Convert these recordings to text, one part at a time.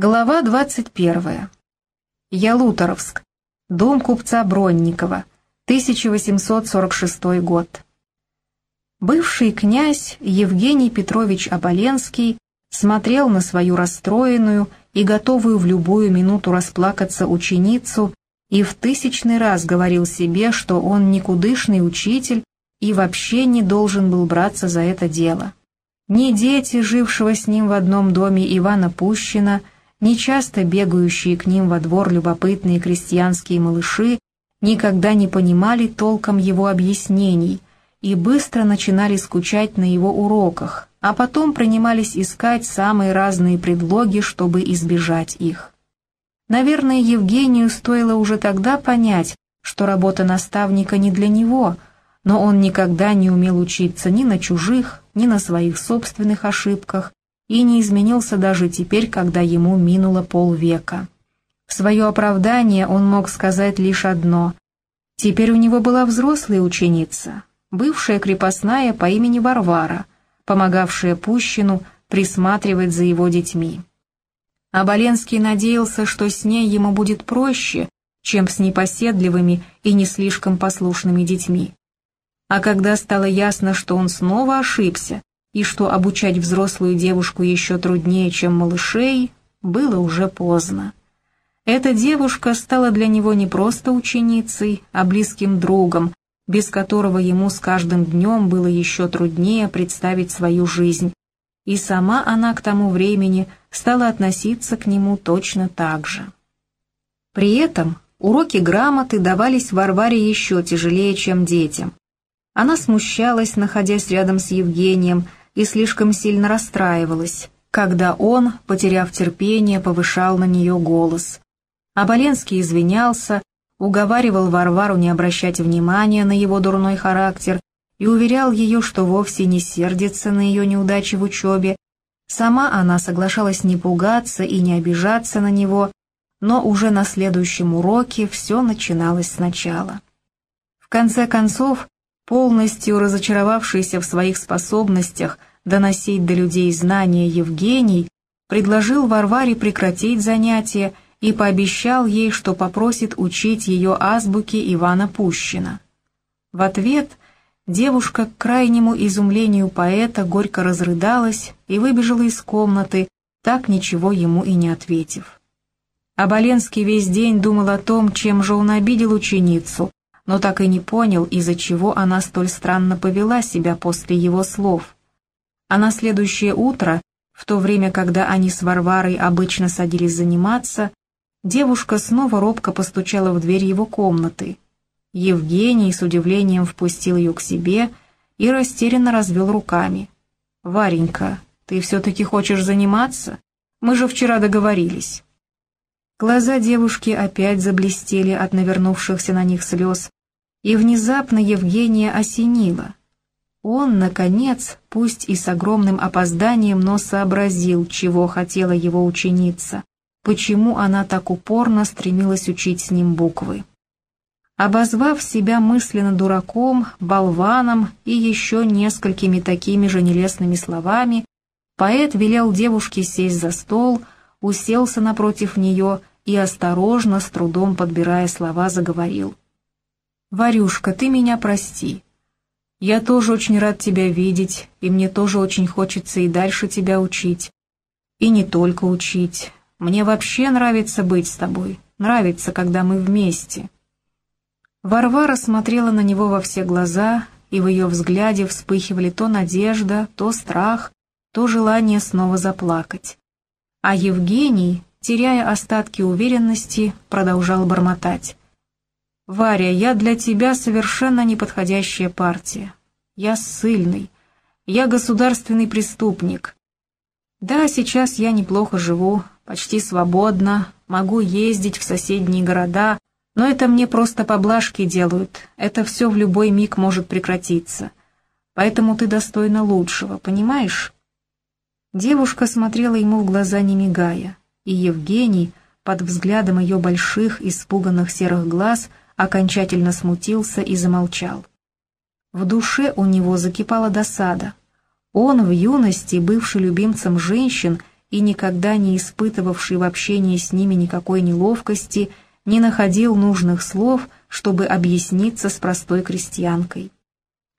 Глава 21. Ялуторовск. Дом купца Бронникова. 1846 год. Бывший князь Евгений Петрович Оболенский смотрел на свою расстроенную и готовую в любую минуту расплакаться ученицу и в тысячный раз говорил себе, что он никудышный учитель и вообще не должен был браться за это дело. Ни дети, жившего с ним в одном доме Ивана Пущина, нечасто бегающие к ним во двор любопытные крестьянские малыши, никогда не понимали толком его объяснений и быстро начинали скучать на его уроках, а потом принимались искать самые разные предлоги, чтобы избежать их. Наверное, Евгению стоило уже тогда понять, что работа наставника не для него, но он никогда не умел учиться ни на чужих, ни на своих собственных ошибках, и не изменился даже теперь, когда ему минуло полвека. В свое оправдание он мог сказать лишь одно. Теперь у него была взрослая ученица, бывшая крепостная по имени Варвара, помогавшая Пущину присматривать за его детьми. Оболенский надеялся, что с ней ему будет проще, чем с непоседливыми и не слишком послушными детьми. А когда стало ясно, что он снова ошибся, и что обучать взрослую девушку еще труднее, чем малышей, было уже поздно. Эта девушка стала для него не просто ученицей, а близким другом, без которого ему с каждым днем было еще труднее представить свою жизнь. И сама она к тому времени стала относиться к нему точно так же. При этом уроки грамоты давались Варваре еще тяжелее, чем детям. Она смущалась, находясь рядом с Евгением, и слишком сильно расстраивалась, когда он, потеряв терпение, повышал на нее голос. Оболенский извинялся, уговаривал Варвару не обращать внимания на его дурной характер и уверял ее, что вовсе не сердится на ее неудачи в учебе. Сама она соглашалась не пугаться и не обижаться на него, но уже на следующем уроке все начиналось сначала. В конце концов, полностью разочаровавшийся в своих способностях доносить до людей знания Евгений, предложил Варваре прекратить занятия и пообещал ей, что попросит учить ее азбуке Ивана Пущина. В ответ девушка к крайнему изумлению поэта горько разрыдалась и выбежала из комнаты, так ничего ему и не ответив. Оболенский весь день думал о том, чем же он обидел ученицу, но так и не понял, из-за чего она столь странно повела себя после его слов. А на следующее утро, в то время, когда они с Варварой обычно садились заниматься, девушка снова робко постучала в дверь его комнаты. Евгений с удивлением впустил ее к себе и растерянно развел руками. «Варенька, ты все-таки хочешь заниматься? Мы же вчера договорились». Глаза девушки опять заблестели от навернувшихся на них слез, и внезапно Евгения осенило. Он, наконец, пусть и с огромным опозданием, но сообразил, чего хотела его ученица, почему она так упорно стремилась учить с ним буквы. Обозвав себя мысленно дураком, болваном и еще несколькими такими же нелестными словами, поэт велел девушке сесть за стол, уселся напротив нее и осторожно, с трудом подбирая слова, заговорил. «Варюшка, ты меня прости. Я тоже очень рад тебя видеть, и мне тоже очень хочется и дальше тебя учить. И не только учить. Мне вообще нравится быть с тобой, нравится, когда мы вместе». Варвара смотрела на него во все глаза, и в ее взгляде вспыхивали то надежда, то страх, то желание снова заплакать. А Евгений, теряя остатки уверенности, продолжал бормотать. «Варя, я для тебя совершенно неподходящая партия. Я ссыльный. Я государственный преступник. Да, сейчас я неплохо живу, почти свободно, могу ездить в соседние города, но это мне просто поблажки делают, это все в любой миг может прекратиться. Поэтому ты достойна лучшего, понимаешь?» Девушка смотрела ему в глаза, не мигая, и Евгений, под взглядом ее больших, испуганных серых глаз, окончательно смутился и замолчал. В душе у него закипала досада. Он в юности, бывший любимцем женщин, и никогда не испытывавший в общении с ними никакой неловкости, не находил нужных слов, чтобы объясниться с простой крестьянкой.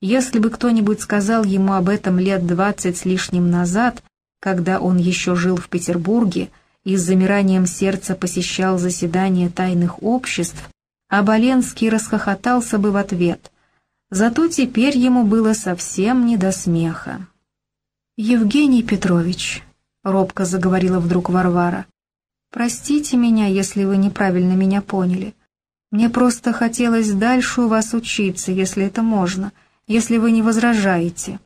Если бы кто-нибудь сказал ему об этом лет двадцать с лишним назад, когда он еще жил в Петербурге и с замиранием сердца посещал заседания тайных обществ, Оболенский расхохотался бы в ответ. Зато теперь ему было совсем не до смеха. «Евгений Петрович», — робко заговорила вдруг Варвара, — «простите меня, если вы неправильно меня поняли. Мне просто хотелось дальше у вас учиться, если это можно, если вы не возражаете».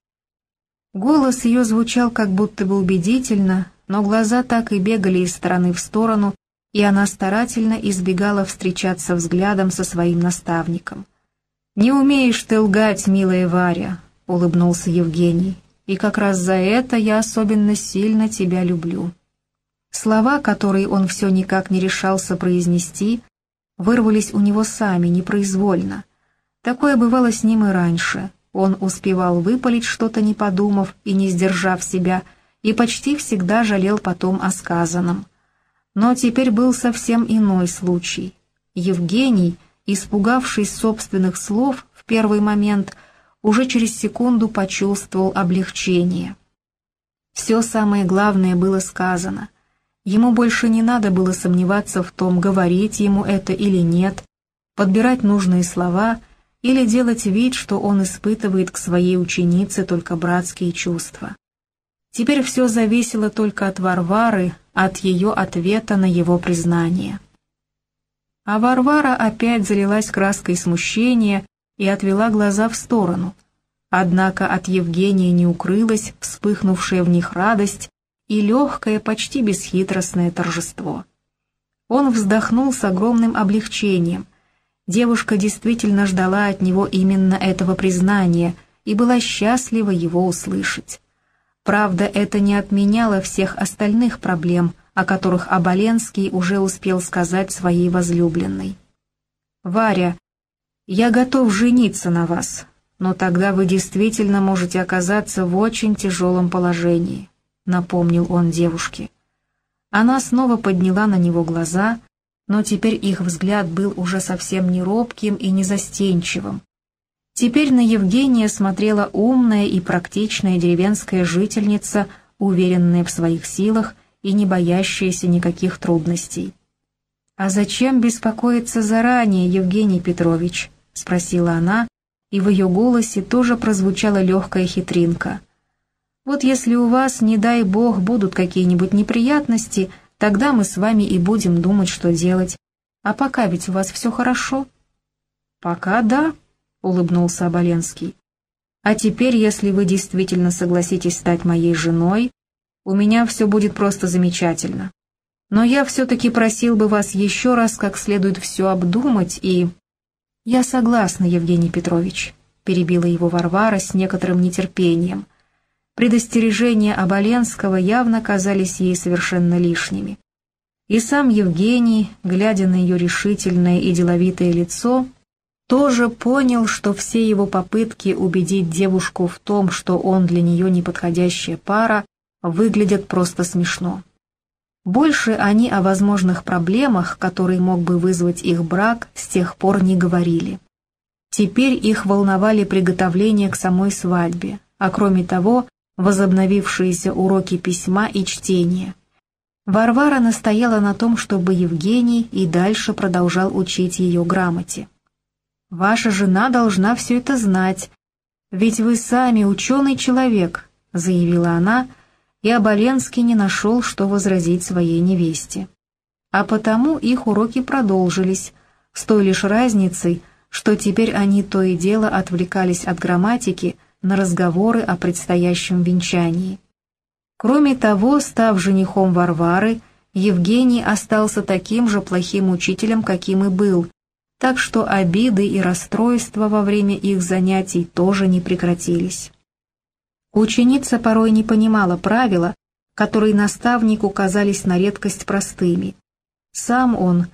Голос ее звучал как будто бы убедительно, но глаза так и бегали из стороны в сторону, и она старательно избегала встречаться взглядом со своим наставником. «Не умеешь ты лгать, милая Варя», — улыбнулся Евгений, «и как раз за это я особенно сильно тебя люблю». Слова, которые он все никак не решался произнести, вырвались у него сами, непроизвольно. Такое бывало с ним и раньше. Он успевал выпалить что-то, не подумав и не сдержав себя, и почти всегда жалел потом о сказанном. Но теперь был совсем иной случай. Евгений — испугавшись собственных слов в первый момент, уже через секунду почувствовал облегчение. Все самое главное было сказано. Ему больше не надо было сомневаться в том, говорить ему это или нет, подбирать нужные слова или делать вид, что он испытывает к своей ученице только братские чувства. Теперь все зависело только от Варвары, от ее ответа на его признание. А Варвара опять залилась краской смущения и отвела глаза в сторону. Однако от Евгения не укрылась вспыхнувшая в них радость и легкое, почти бесхитростное торжество. Он вздохнул с огромным облегчением. Девушка действительно ждала от него именно этого признания и была счастлива его услышать. Правда, это не отменяло всех остальных проблем, о которых Оболенский уже успел сказать своей возлюбленной. «Варя, я готов жениться на вас, но тогда вы действительно можете оказаться в очень тяжелом положении», — напомнил он девушке. Она снова подняла на него глаза, но теперь их взгляд был уже совсем не робким и не застенчивым. Теперь на Евгения смотрела умная и практичная деревенская жительница, уверенная в своих силах и не боящаяся никаких трудностей. «А зачем беспокоиться заранее, Евгений Петрович?» — спросила она, и в ее голосе тоже прозвучала легкая хитринка. «Вот если у вас, не дай бог, будут какие-нибудь неприятности, тогда мы с вами и будем думать, что делать. А пока ведь у вас все хорошо?» «Пока да», — улыбнулся Оболенский. «А теперь, если вы действительно согласитесь стать моей женой, у меня все будет просто замечательно. Но я все-таки просил бы вас еще раз как следует все обдумать и...» «Я согласна, Евгений Петрович», — перебила его Варвара с некоторым нетерпением. Предостережения Оболенского явно казались ей совершенно лишними. И сам Евгений, глядя на ее решительное и деловитое лицо, тоже понял, что все его попытки убедить девушку в том, что он для нее неподходящая пара, выглядят просто смешно. Больше они о возможных проблемах, которые мог бы вызвать их брак, с тех пор не говорили. Теперь их волновали приготовления к самой свадьбе, а кроме того, возобновившиеся уроки письма и чтения. Варвара настояла на том, чтобы Евгений и дальше продолжал учить ее грамоте. «Ваша жена должна все это знать, ведь вы сами ученый человек», — заявила она, и Оболенский не нашел, что возразить своей невесте. А потому их уроки продолжились, с той лишь разницей, что теперь они то и дело отвлекались от грамматики на разговоры о предстоящем венчании. Кроме того, став женихом Варвары, Евгений остался таким же плохим учителем, каким и был, так что обиды и расстройства во время их занятий тоже не прекратились. Ученица порой не понимала правила, которые наставнику казались на редкость простыми. Сам он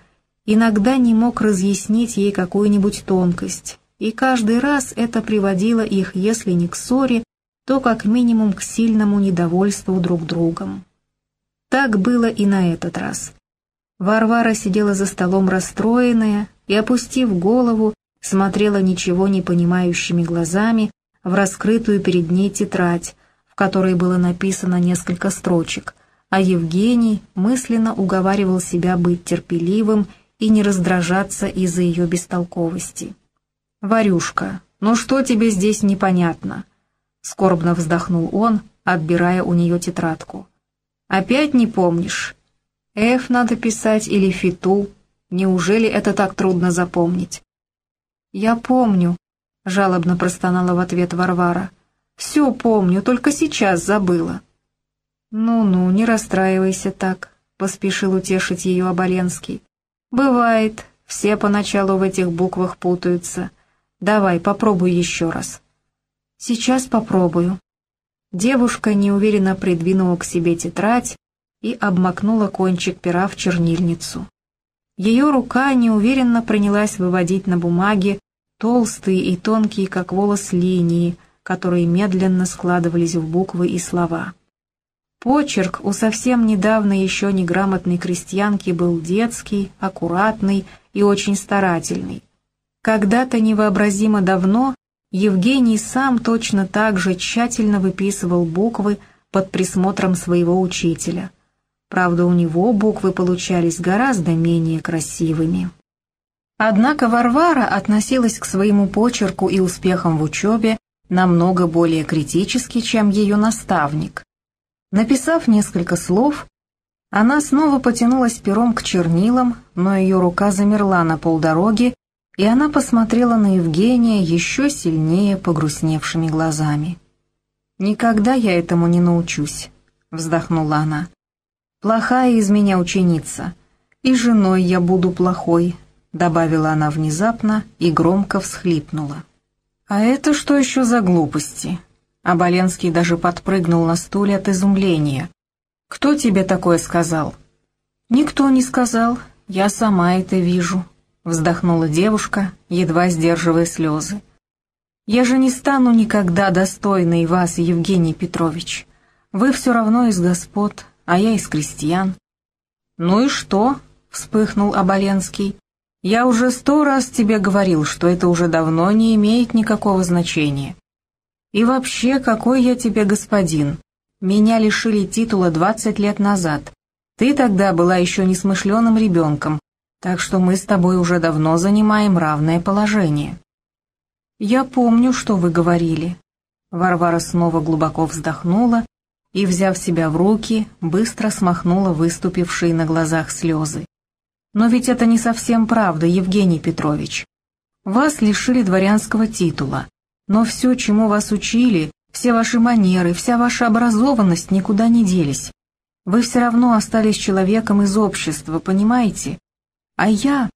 иногда не мог разъяснить ей какую-нибудь тонкость, и каждый раз это приводило их, если не к ссоре, то как минимум к сильному недовольству друг другом. Так было и на этот раз. Варвара сидела за столом расстроенная и, опустив голову, смотрела ничего не понимающими глазами в раскрытую перед ней тетрадь, в которой было написано несколько строчек, а Евгений мысленно уговаривал себя быть терпеливым и не раздражаться из-за ее бестолковости. «Варюшка, ну что тебе здесь непонятно?» — скорбно вздохнул он, отбирая у нее тетрадку. «Опять не помнишь? Ф надо писать или фиту? Неужели это так трудно запомнить?» «Я помню», — жалобно простонала в ответ Варвара. «Все помню, только сейчас забыла». «Ну-ну, не расстраивайся так», — поспешил утешить ее Оболенский. «Бывает, все поначалу в этих буквах путаются. Давай, попробуй еще раз». «Сейчас попробую». Девушка неуверенно придвинула к себе тетрадь и обмакнула кончик пера в чернильницу. Ее рука неуверенно принялась выводить на бумаге толстые и тонкие, как волос, линии, которые медленно складывались в буквы и слова. Почерк у совсем недавно еще неграмотной крестьянки был детский, аккуратный и очень старательный. Когда-то невообразимо давно Евгений сам точно так же тщательно выписывал буквы под присмотром своего учителя. Правда, у него буквы получались гораздо менее красивыми. Однако Варвара относилась к своему почерку и успехам в учебе намного более критически, чем ее наставник. Написав несколько слов, она снова потянулась пером к чернилам, но ее рука замерла на полдороги, и она посмотрела на Евгения еще сильнее погрустневшими глазами. «Никогда я этому не научусь», — вздохнула она. «Плохая из меня ученица, и женой я буду плохой, добавила она внезапно и громко всхлипнула. «А это что еще за глупости?» Оболенский даже подпрыгнул на стуле от изумления. «Кто тебе такое сказал?» «Никто не сказал, я сама это вижу», — вздохнула девушка, едва сдерживая слезы. «Я же не стану никогда достойной вас, Евгений Петрович. Вы все равно из господ, а я из крестьян». «Ну и что?» — вспыхнул Оболенский. Я уже сто раз тебе говорил, что это уже давно не имеет никакого значения. И вообще, какой я тебе господин? Меня лишили титула двадцать лет назад. Ты тогда была еще несмышленым ребенком, так что мы с тобой уже давно занимаем равное положение. Я помню, что вы говорили. Варвара снова глубоко вздохнула и, взяв себя в руки, быстро смахнула выступившие на глазах слезы. Но ведь это не совсем правда, Евгений Петрович. Вас лишили дворянского титула, но все, чему вас учили, все ваши манеры, вся ваша образованность никуда не делись. Вы все равно остались человеком из общества, понимаете? А я...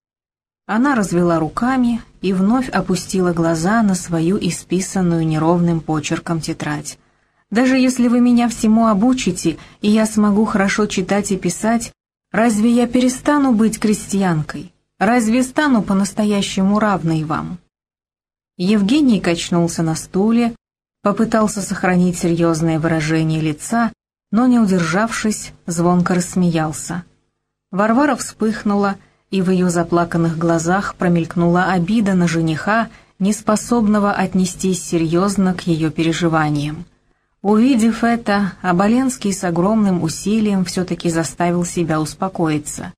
Она развела руками и вновь опустила глаза на свою исписанную неровным почерком тетрадь. Даже если вы меня всему обучите, и я смогу хорошо читать и писать, Разве я перестану быть крестьянкой? Разве стану по-настоящему равной вам?» Евгений качнулся на стуле, попытался сохранить серьезное выражение лица, но, не удержавшись, звонко рассмеялся. Варвара вспыхнула, и в ее заплаканных глазах промелькнула обида на жениха, неспособного отнестись серьезно к ее переживаниям. Увидев это, Оболенский с огромным усилием все-таки заставил себя успокоиться.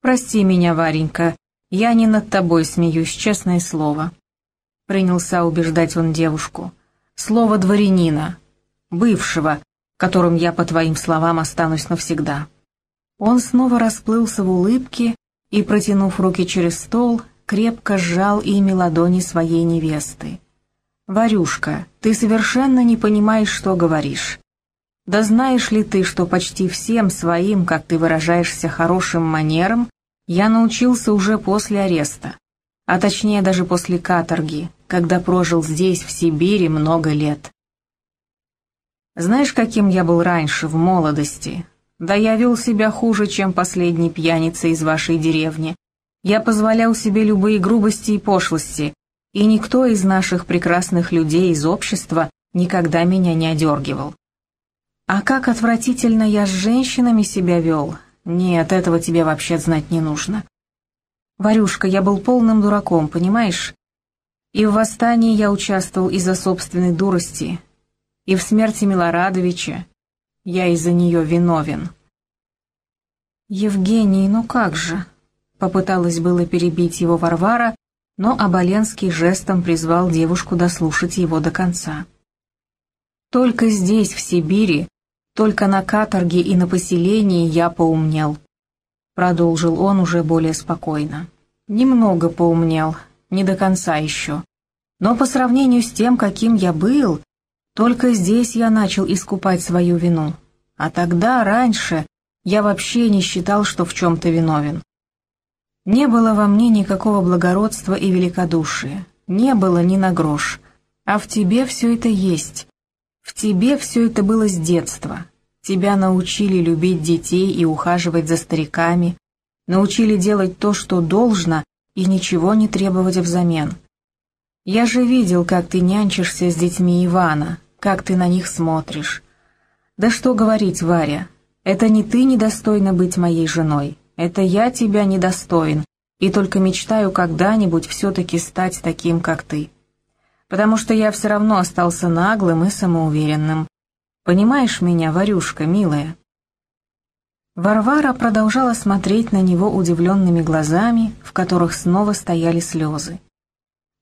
«Прости меня, Варенька, я не над тобой смеюсь, честное слово». Принялся убеждать он девушку. «Слово дворянина, бывшего, которым я, по твоим словам, останусь навсегда». Он снова расплылся в улыбке и, протянув руки через стол, крепко сжал ими ладони своей невесты. «Варюшка, ты совершенно не понимаешь, что говоришь. Да знаешь ли ты, что почти всем своим, как ты выражаешься, хорошим манерам я научился уже после ареста, а точнее даже после каторги, когда прожил здесь, в Сибири, много лет. Знаешь, каким я был раньше, в молодости? Да я вел себя хуже, чем последний пьяница из вашей деревни. Я позволял себе любые грубости и пошлости, и никто из наших прекрасных людей из общества никогда меня не одергивал. А как отвратительно я с женщинами себя вел. Нет, этого тебе вообще знать не нужно. Варюшка, я был полным дураком, понимаешь? И в восстании я участвовал из-за собственной дурости, и в смерти Милорадовича я из-за нее виновен. Евгений, ну как же? Попыталась было перебить его Варвара, но Оболенский жестом призвал девушку дослушать его до конца. Только здесь, в Сибири, только на каторге и на поселении я поумнел. Продолжил он уже более спокойно. Немного поумнел, не до конца еще. Но по сравнению с тем, каким я был, только здесь я начал искупать свою вину. А тогда, раньше, я вообще не считал, что в чем-то виновен. Не было во мне никакого благородства и великодушия, не было ни на грош, а в тебе все это есть. В тебе все это было с детства. Тебя научили любить детей и ухаживать за стариками, научили делать то, что должно, и ничего не требовать взамен. Я же видел, как ты нянчишься с детьми Ивана, как ты на них смотришь. Да что говорить, Варя, это не ты недостойна быть моей женой, это я тебя недостоин, и только мечтаю когда-нибудь все-таки стать таким, как ты. Потому что я все равно остался наглым и самоуверенным. Понимаешь меня, Варюшка, милая?» Варвара продолжала смотреть на него удивленными глазами, в которых снова стояли слезы.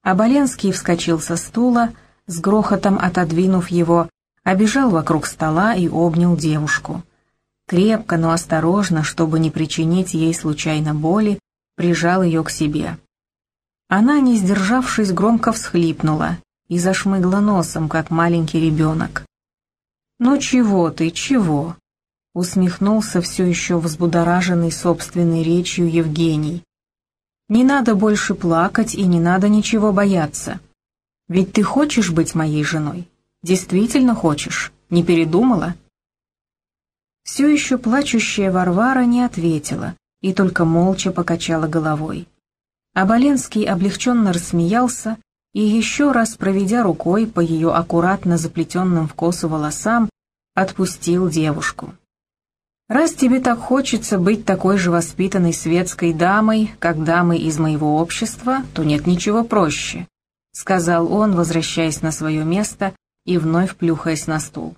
Оболенский вскочил со стула, с грохотом отодвинув его, обежал вокруг стола и обнял девушку. Крепко, но осторожно, чтобы не причинить ей случайно боли, прижал ее к себе. Она, не сдержавшись, громко всхлипнула и зашмыгла носом, как маленький ребенок. «Ну чего ты, чего?» — усмехнулся все еще взбудораженный собственной речью Евгений. «Не надо больше плакать и не надо ничего бояться. Ведь ты хочешь быть моей женой? Действительно хочешь? Не передумала?» Все еще плачущая Варвара не ответила и только молча покачала головой. Аболенский облегченно рассмеялся и еще раз, проведя рукой по ее аккуратно заплетенным в косу волосам, отпустил девушку. «Раз тебе так хочется быть такой же воспитанной светской дамой, как дамы из моего общества, то нет ничего проще», — сказал он, возвращаясь на свое место и вновь плюхаясь на стул.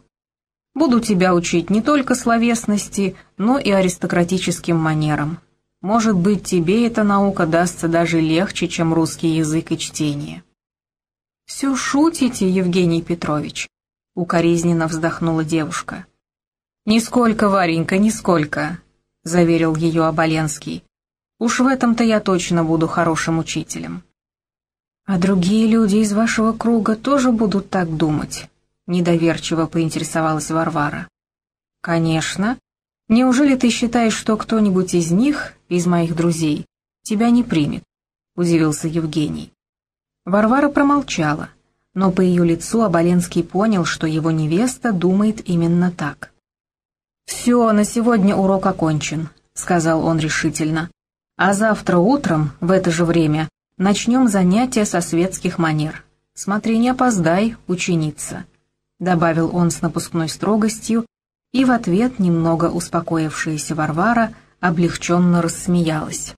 «Буду тебя учить не только словесности, но и аристократическим манерам. Может быть, тебе эта наука дастся даже легче, чем русский язык и чтение». «Все шутите, Евгений Петрович», — укоризненно вздохнула девушка. «Нисколько, Варенька, нисколько», — заверил ее Оболенский. «Уж в этом-то я точно буду хорошим учителем». «А другие люди из вашего круга тоже будут так думать?» — недоверчиво поинтересовалась Варвара. «Конечно. Неужели ты считаешь, что кто-нибудь из них, из моих друзей, тебя не примет?» — удивился Евгений. Варвара промолчала, но по ее лицу Оболенский понял, что его невеста думает именно так. «Все, на сегодня урок окончен», — сказал он решительно. «А завтра утром, в это же время, начнем занятия со светских манер. Смотри, не опоздай, ученица», — добавил он с напускной строгостью, и в ответ немного успокоившаяся Варвара облегченно рассмеялась.